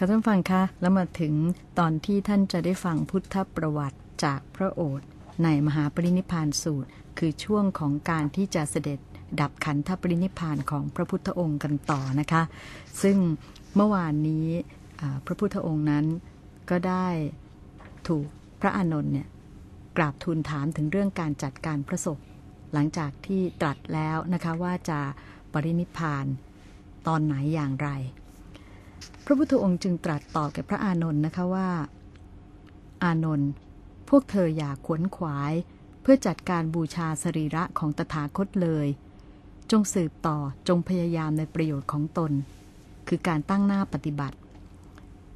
ค่ะท่านฟังคะแล้วมาถึงตอนที่ท่านจะได้ฟังพุทธประวัติจากพระโอษฐ์ในมหาปรินิพานสูตร คือช่วงของการที่จะเสด็จดับขันธปรินิพานของพระพุทธองค์กันต่อนะคะ ซึ่งเมื่อวานนี้พระพุทธองค์นั้นก็ได้ถูกพระอานนท์เนี่ยกราบทูลถามถึงเรื่องการจัดการพระศพหลังจากที่ตรัสแล้วนะคะว่าจะปรินิพานตอนไหนอย่างไร ระพุทธองค์จึงตรัสตอบแก่พระอานนท์นะคะว่า อานนท์พวกเธออย่าขวนขวาย เพื่อจัดการบูชาสรีระของตถาคตเลย จงสืบต่อจงพยายามในประโยชน์ของตน คือการตั้งหน้าปฏิบัติ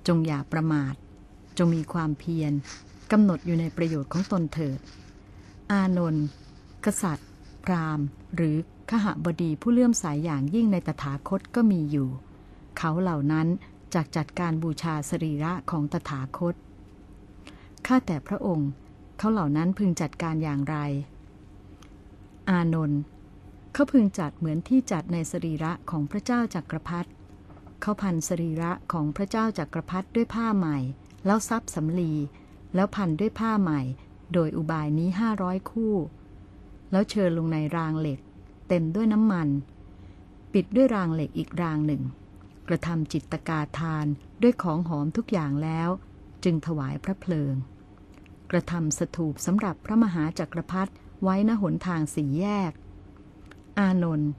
จงอย่าประมาท จงมีความเพียรกำหนดอยู่ในประโยชน์ของตนเถิด อานนท์กษัตริย์ พราหมณ์ หรือขหบดีผู้เลื่อมใสยอย่างยิ่งในตถาคตก็มีอยู่ เขาเหล่านั้น จากจัดการบูชาสรีระของตถาคต ข้าแต่พระองค์ เขาเหล่านั้นพึงจัดการอย่างไร อานนท์เขาพึงจัดเหมือนที่จัดในสรีระของพระเจ้าจักรพรรดิเขาพันสรีระของพระเจ้าจักรพรรดิด้วยผ้าใหม่ แล้วซับสำลี แล้วพันด้วยผ้าใหม่ โดยอุบายนี้ห้าร้อยคู่ แล้วเชิญลงในรางเหล็ก เต็มด้วยน้ำมัน ปิดด้วยรางเหล็กอีกรางหนึ่ง กระทำจิตตกาทานด้วยของหอมทุกอย่างแล้ว จึงถวายพระเพลิง กระทำสถูปสำหรับพระมหาจักรพรรดิไว้ณหนทางสี่แยก อานนท์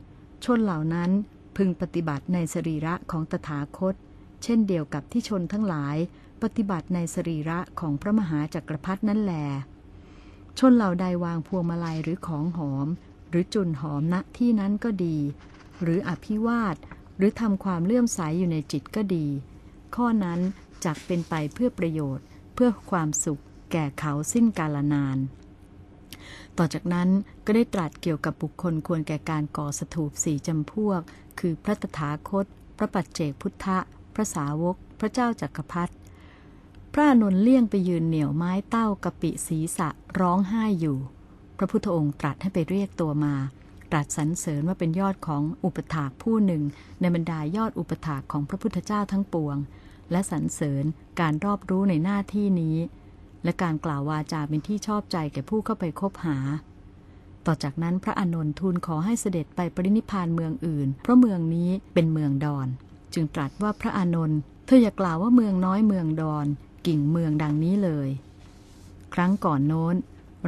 ชนเหล่านั้นพึงปฏิบัติในสรีระของตถาคต เช่นเดียวกับที่ชนทั้งหลาย ปฏิบัติในสรีระของพระมหาจักรพรรดินั่นแหลชนเหล่าใดวางพวงมาลัยหรือของหอม หรือจุนหอมณที่นั้นก็ดี หรืออภิวาท รือทำความเลื่อมใสยอยู่ในจิตก็ดี ข้อนั้นจักเป็นไปเพื่อประโยชน์เพื่อความสุขแก่เขาสิ้นกาลนาน ต่อจากนั้นก็ได้ตรัสเกี่ยวกับบุคคลควรแก่การก่อสถูปสี่จำพวก คือพระตถาคต พระปัจเจกพุทธะ พระสาวก พระเจ้าจักรพรรดิพระนนเลี่ยงไปยืนเหนี่ยวไม้เต้ากะปิศีสะร้องไห้อยู่ พระพุทธองค์ตรัสให้ไปเรียกตัวมา ตรัสสรรเสริญว่าเป็นยอดของอุปถากผู้หนึ่ง ในบรรดายอดอุปถากของพระพุทธเจ้าทั้งปวง และสรรเสริญการรอบรู้ในหน้าที่นี้ และการกล่าววาจาเป็นที่ชอบใจแก่ผู้เข้าไปคบหา ต่อจากนั้นพระอานนท์ทูลขอให้เสด็จไปปรินิพานเมืองอื่น เพราะเมืองนี้เป็นเมืองดอน จึงตรัสว่าพระอานนท์เธออย่ากล่าวว่าเมืองน้อยเมืองดอน กิ่งเมืองดังนี้เลย ครั้งก่อนโน้น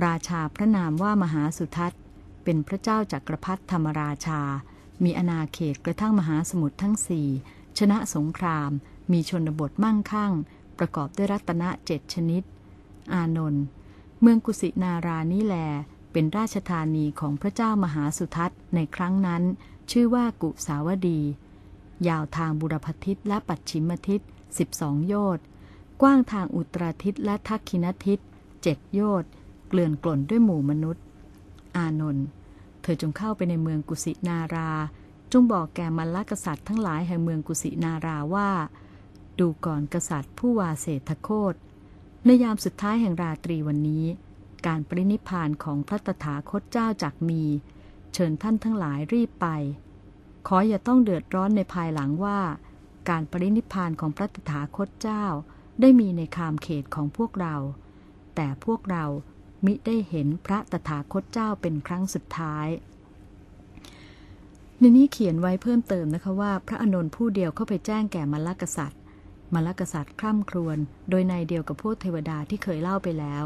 ราชาพระนามว่ามหาสุทัศน์ เป็นพระเจ้าจักรพรรดิธรรมราชา มีอาณาเขตกระทั่งมหาสมุทรทั้งสี่ชนะสงคราม มีชนบทมั่งคั่ง ประกอบด้วยรัตนเจ็ดชนิด อานนท์เมืองกุสินารานี้แล เป็นราชธานีของพระเจ้ามหาสุทัศน์ในครั้งนั้น ชื่อว่ากุสาวดี ยาวทางบุรพทิศและปัจฉิมทิศ12 โยชน์กว้างทางอุตราทิศและทักคินทิศเจ็ดโยชน์เกลื่อนกล่นด้วยหมู่มนุษย์ อานนท์เธอจงเข้าไปในเมืองกุสินารา จงบอกแก่มรรคกษัตริย์ทั้งหลายแห่งเมืองกุสินาราว่า ดูก่อนกษัตริย์ผู้วาเศรษฐโคตในยามสุดท้ายแห่งราตรีวันนี้ การปรินิพานของพระตถาคตเจ้าจากมี เชิญท่านทั้งหลายรีบไป ขออย่าต้องเดือดร้อนในภายหลังว่า การปรินิพานของพระตถาคตเจ้า ได้มีในคามเขตของพวกเรา แต่พวกเรา มิได้เห็นพระตถาคตเจ้าเป็นครั้งสุดท้ายในนี้เขียนไว้เพิ่มเติมนะคะว่า พระอนนท์ผู้เดียวเข้าไปแจ้งแก่มลกษัตริย์มลกษัตริย์คร่ำครวญโดยในเดียวกับพวกเทวดาที่เคยเล่าไปแล้ว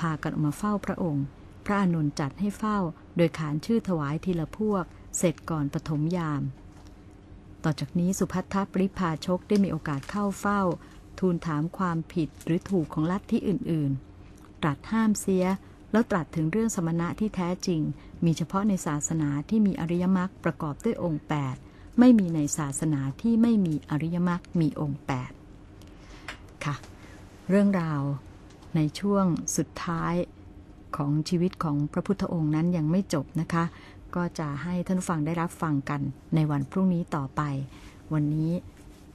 พากันออกมาเฝ้าพระองค์ พระอนนท์จัดให้เฝ้า โดยขานชื่อถวายทีละพวก เสร็จก่อนปฐมยาม ต่อจากนี้สุพัทธปริพาชกได้มีโอกาสเข้าเฝ้า ทูลถามความผิดหรือถูกของลัทธิอื่นๆ ตรัสห้ามเสีย แล้วตรัสถึงเรื่องสมณะที่แท้จริง มีเฉพาะในศาสนาที่มีอริยมรรคประกอบด้วยองค์ 8 ไม่มีในศาสนาที่ไม่มีอริยมรรคมีองค์ 8 ค่ะ เรื่องราวในช่วงสุดท้ายของชีวิตของพระพุทธองค์นั้นยังไม่จบนะคะ ก็จะให้ท่านฟังได้รับฟังกันในวันพรุ่งนี้ต่อไป วันนี้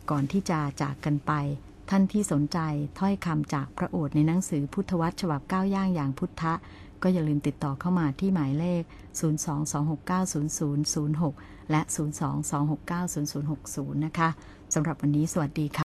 ก่อนที่จะจากกันไป ท่านที่สนใจถ้อยคำจากพระโอษฐ์ในหนังสือพุทธวัตรฉบับก้าวย่างอย่างพุทธะ ก็อย่าลืมติดต่อเข้ามาที่หมายเลข 022690006 และ 022690060 นะคะสำหรับวันนี้สวัสดีค่ะ